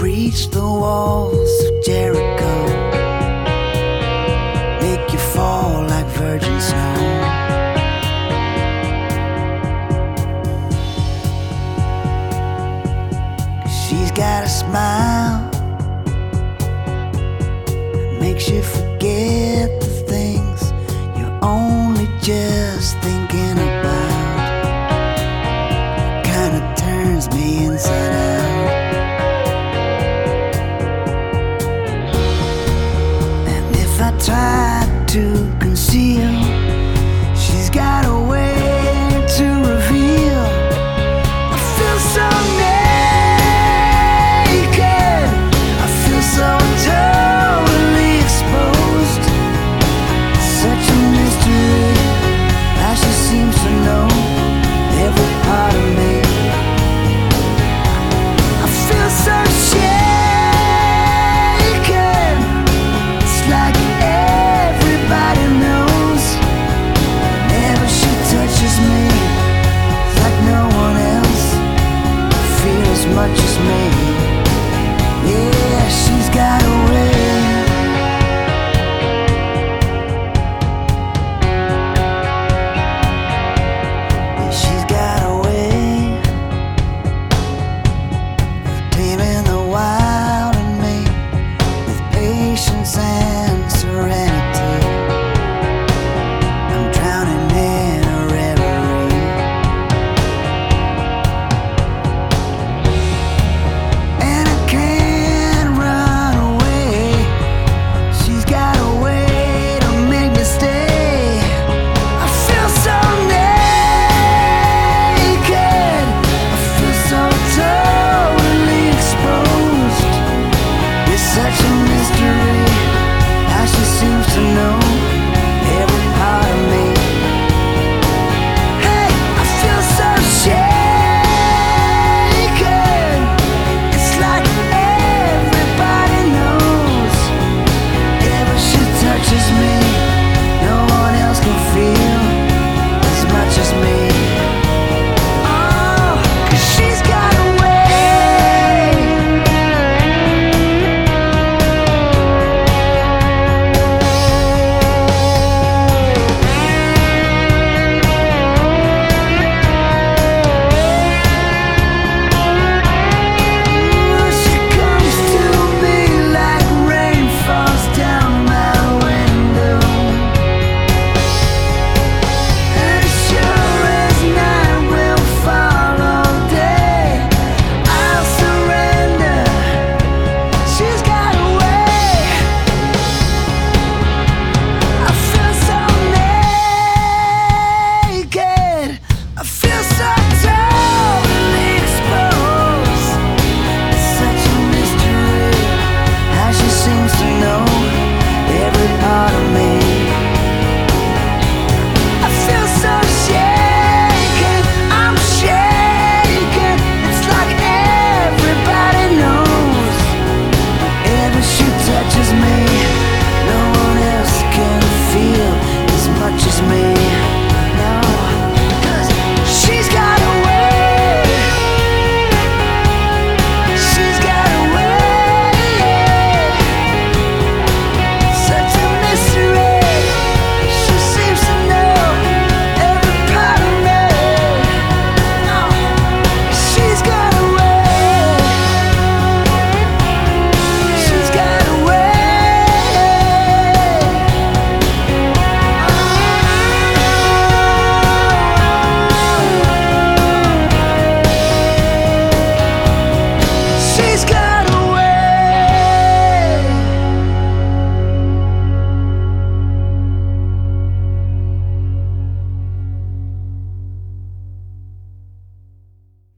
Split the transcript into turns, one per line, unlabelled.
reach the walls of Jericho. Make you fall like virgin snow. She's got a smile that makes you forget